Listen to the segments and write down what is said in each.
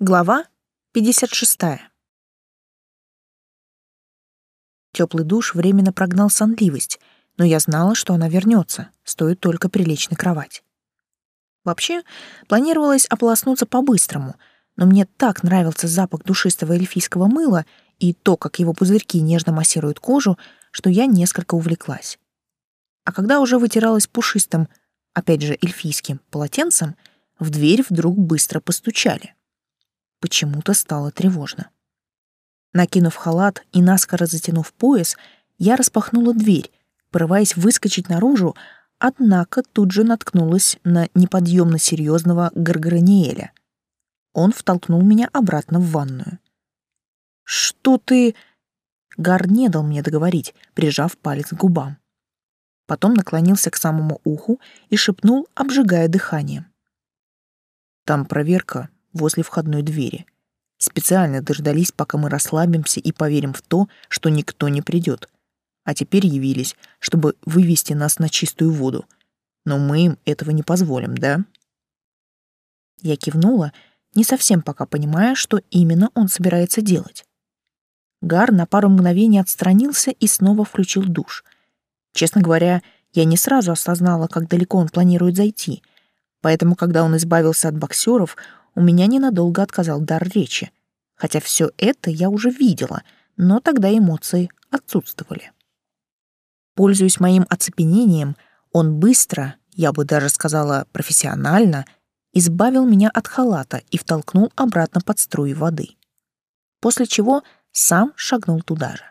Глава 56. Теплый душ временно прогнал сонливость, но я знала, что она вернется, стоит только прилечь на кровать. Вообще, планировалось ополоснуться по-быстрому, но мне так нравился запах душистого эльфийского мыла и то, как его пузырьки нежно массируют кожу, что я несколько увлеклась. А когда уже вытиралась пушистым, опять же эльфийским, полотенцем, в дверь вдруг быстро постучали. Почему-то стало тревожно. Накинув халат и наскоро затянув пояс, я распахнула дверь, порываясь выскочить наружу, однако тут же наткнулась на неподъемно серьезного Гаргараниэля. Он втолкнул меня обратно в ванную. «Что ты...» Гар не дал мне договорить, прижав палец к губам. Потом наклонился к самому уху и шепнул, обжигая дыханием. «Там проверка возле входной двери. Специально дождались, пока мы расслабимся и поверим в то, что никто не придет. А теперь явились, чтобы вывести нас на чистую воду. Но мы им этого не позволим, да? Я кивнула, не совсем пока понимая, что именно он собирается делать. Гар на пару мгновений отстранился и снова включил душ. Честно говоря, я не сразу осознала, как далеко он планирует зайти, поэтому, когда он избавился от боксеров, у меня ненадолго отказал дар речи, хотя все это я уже видела, но тогда эмоции отсутствовали. Пользуясь моим оцепенением, он быстро, я бы даже сказала профессионально, избавил меня от халата и втолкнул обратно под струи воды. После чего сам шагнул туда же.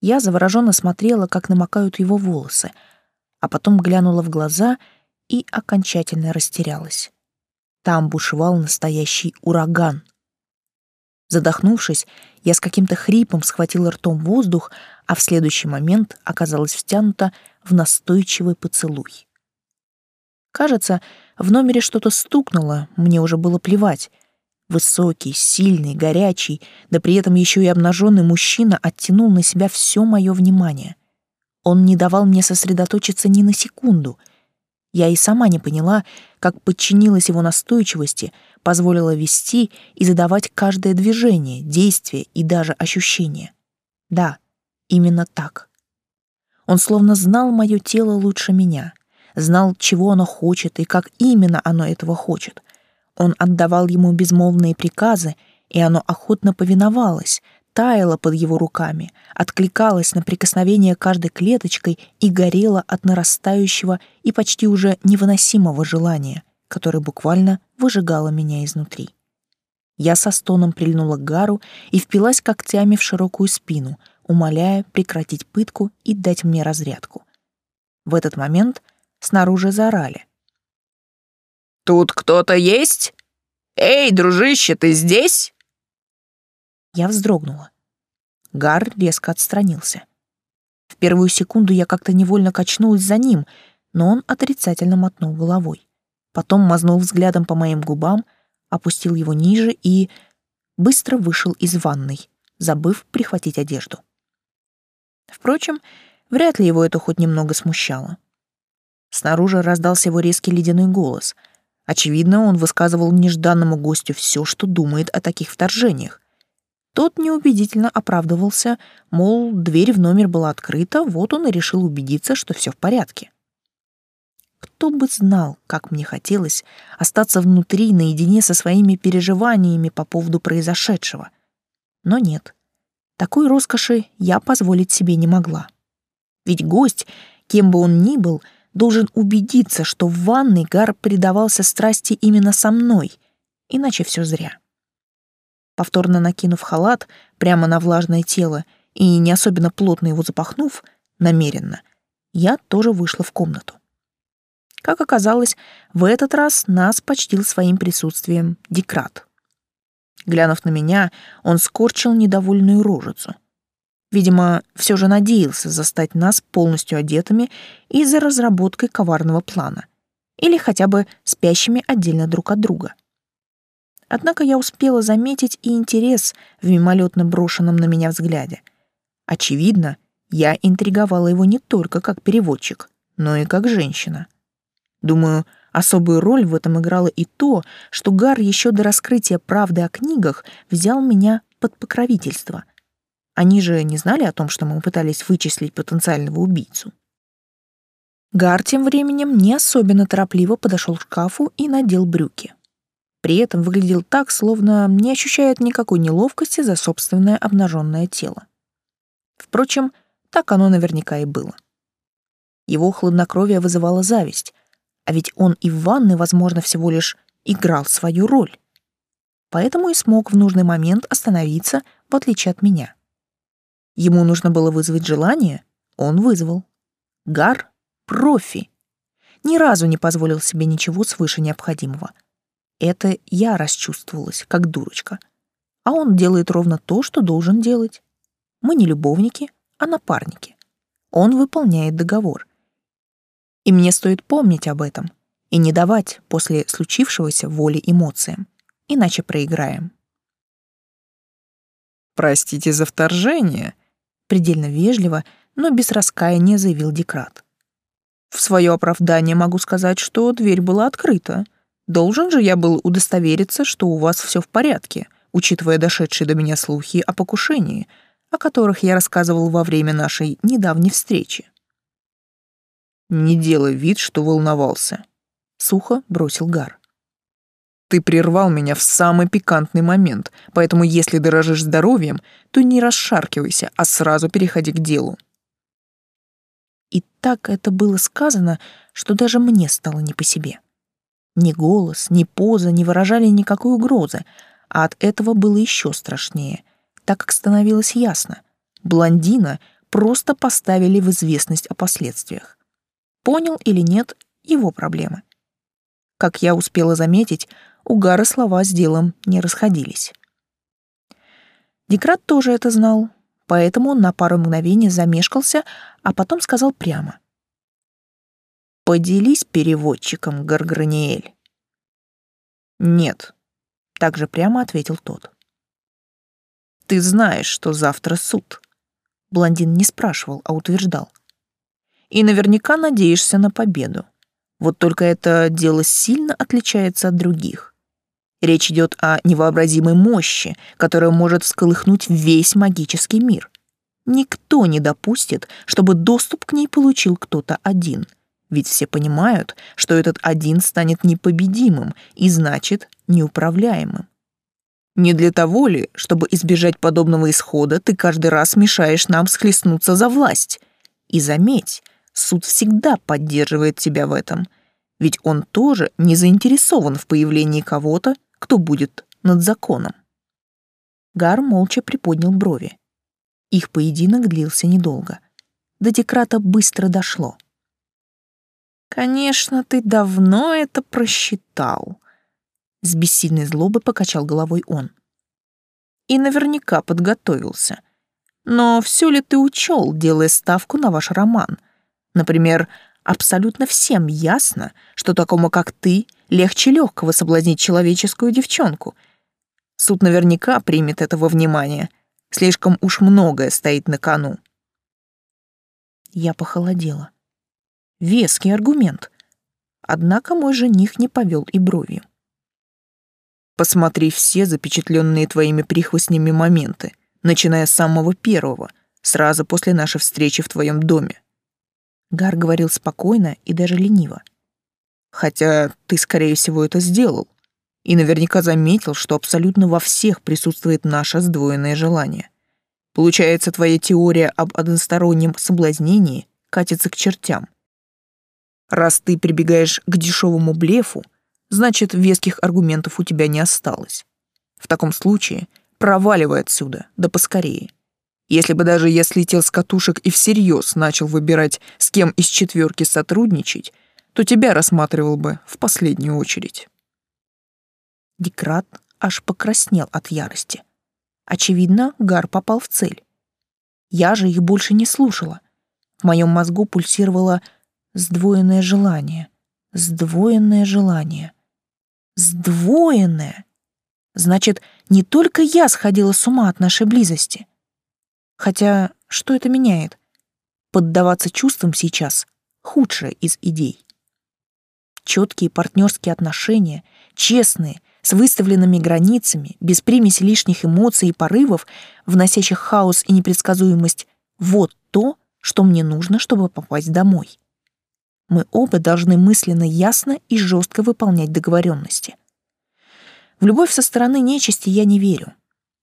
Я завороженно смотрела, как намокают его волосы, а потом глянула в глаза и окончательно растерялась. Там бушевал настоящий ураган. Задохнувшись, я с каким-то хрипом схватила ртом воздух, а в следующий момент оказалась втянута в настойчивый поцелуй. Кажется, в номере что-то стукнуло, мне уже было плевать. Высокий, сильный, горячий, да при этом еще и обнаженный мужчина оттянул на себя все мое внимание. Он не давал мне сосредоточиться ни на секунду — я и сама не поняла, как подчинилась его настойчивости, позволила вести и задавать каждое движение, действие и даже ощущение. Да, именно так. Он словно знал мое тело лучше меня, знал, чего оно хочет и как именно оно этого хочет. Он отдавал ему безмолвные приказы, и оно охотно повиновалось, таяла под его руками, откликалась на прикосновение каждой клеточкой и горела от нарастающего и почти уже невыносимого желания, которое буквально выжигало меня изнутри. Я со стоном прильнула к Гару и впилась когтями в широкую спину, умоляя прекратить пытку и дать мне разрядку. В этот момент снаружи заорали. «Тут кто-то есть? Эй, дружище, ты здесь?» Я вздрогнула. Гар резко отстранился. В первую секунду я как-то невольно качнулась за ним, но он отрицательно мотнул головой. Потом мазнул взглядом по моим губам, опустил его ниже и быстро вышел из ванной, забыв прихватить одежду. Впрочем, вряд ли его это хоть немного смущало. Снаружи раздался его резкий ледяной голос. Очевидно, он высказывал нежданному гостю все, что думает о таких вторжениях, тот неубедительно оправдывался, мол, дверь в номер была открыта, вот он и решил убедиться, что все в порядке. Кто бы знал, как мне хотелось остаться внутри наедине со своими переживаниями по поводу произошедшего. Но нет, такой роскоши я позволить себе не могла. Ведь гость, кем бы он ни был, должен убедиться, что в ванной Гар предавался страсти именно со мной, иначе все зря. Повторно накинув халат прямо на влажное тело и не особенно плотно его запахнув, намеренно, я тоже вышла в комнату. Как оказалось, в этот раз нас почтил своим присутствием Декрат. Глянув на меня, он скорчил недовольную рожицу. Видимо, все же надеялся застать нас полностью одетыми и за разработкой коварного плана. Или хотя бы спящими отдельно друг от друга. Однако я успела заметить и интерес в мимолетно брошенном на меня взгляде. Очевидно, я интриговала его не только как переводчик, но и как женщина. Думаю, Особую роль в этом играло и то, что Гар еще до раскрытия правды о книгах взял меня под покровительство. Они же не знали о том, что мы пытались вычислить потенциального убийцу. Гар тем временем не особенно торопливо подошел к шкафу и надел брюки. При этом выглядел так, словно не ощущает никакой неловкости за собственное обнаженное тело. Впрочем, так оно наверняка и было. Его хладнокровие вызывало зависть, а ведь он и в ванной, возможно, всего лишь играл свою роль. Поэтому и смог в нужный момент остановиться, в отличие от меня. Ему нужно было вызвать желание, он вызвал. Гар — профи. Ни разу не позволил себе ничего свыше необходимого. Это я расчувствовалась, как дурочка. А он делает ровно то, что должен делать. Мы не любовники, а напарники. Он выполняет договор. И мне стоит помнить об этом и не давать после случившегося воли эмоциям, иначе проиграем. «Простите за вторжение», — предельно вежливо, но без раскаяния заявил Декрат. «В свое оправдание могу сказать, что дверь была открыта. Должен же я был удостовериться, что у вас все в порядке, учитывая дошедшие до меня слухи о покушении, о которых я рассказывал во время нашей недавней встречи. «Не делай вид, что волновался», — сухо бросил Гар. «Ты прервал меня в самый пикантный момент, поэтому если дорожишь здоровьем, то не расшаркивайся, а сразу переходи к делу». И так это было сказано, что даже мне стало не по себе. Ни голос, ни поза не выражали никакой угрозы, а от этого было еще страшнее — так как становилось ясно, блондина просто поставили в известность о последствиях. Понял или нет — его проблемы. Как я успела заметить, у Гара слова с делом не расходились. Декрат тоже это знал, поэтому он на пару мгновений замешкался, а потом сказал прямо. «Поделись переводчиком, Гарграниэль». «Нет», — также прямо ответил тот. Ты знаешь, что завтра суд. Блондин не спрашивал, а утверждал. И наверняка надеешься на победу. Вот только это дело сильно отличается от других. Речь идет о невообразимой мощи, которая может всколыхнуть весь магический мир. Никто не допустит, чтобы доступ к ней получил кто-то один, ведь все понимают, что этот один станет непобедимым и значит неуправляемым. Не для того ли, чтобы избежать подобного исхода, ты каждый раз мешаешь нам схлестнуться за власть? И заметь, суд всегда поддерживает тебя в этом, ведь он тоже не заинтересован в появлении кого-то, кто будет над законом. Гар молча приподнял брови. Их поединок длился недолго. До Декрата быстро дошло. «Конечно, ты давно это просчитал», с бессильной злобой покачал головой он. И наверняка подготовился. Но все ли ты учел, делая ставку на ваш роман? Например, абсолютно всем ясно, что такому, как ты, легче легкого соблазнить человеческую девчонку. Суд наверняка примет это во внимание. Слишком уж многое стоит на кону. Я похолодела. Веский аргумент. Однако мой жених не повел и бровью. Посмотри все запечатленные твоими прихвостнями моменты, начиная с самого первого, сразу после нашей встречи в твоем доме. Гар говорил спокойно и даже лениво. Хотя ты, скорее всего, это сделал. И наверняка заметил, что абсолютно во всех присутствует наше сдвоенное желание. Получается, твоя теория об одностороннем соблазнении катится к чертям. Раз ты прибегаешь к дешевому блефу, значит, веских аргументов у тебя не осталось. В таком случае проваливай отсюда, да поскорее. Если бы даже я слетел с катушек и всерьез начал выбирать, с кем из четверки сотрудничать, то тебя рассматривал бы в последнюю очередь. Декрат аж покраснел от ярости. Очевидно, Гар попал в цель. Я же их больше не слушала. В моем мозгу пульсировало сдвоенное желание, сдвоенное желание — Сдвоенное. Значит, не только я сходила с ума от нашей близости. Хотя, что это меняет? Поддаваться чувствам сейчас — худшая из идей. четкие партнерские отношения, честные, с выставленными границами, без примеси лишних эмоций и порывов, вносящих хаос и непредсказуемость, вот то, что мне нужно, чтобы попасть домой. Мы оба должны мысленно ясно и жестко выполнять договоренности. В любовь со стороны нечисти я не верю.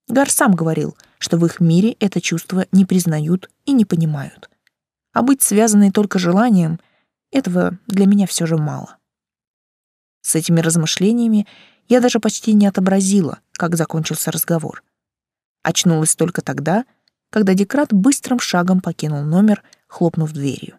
Гар сам говорил, что в их мире это чувство не признают и не понимают. А быть связанной только желанием — этого для меня все же мало. С этими размышлениями я даже почти не отобразила, как закончился разговор. Очнулась только тогда, когда Декрат быстрым шагом покинул номер, хлопнув дверью.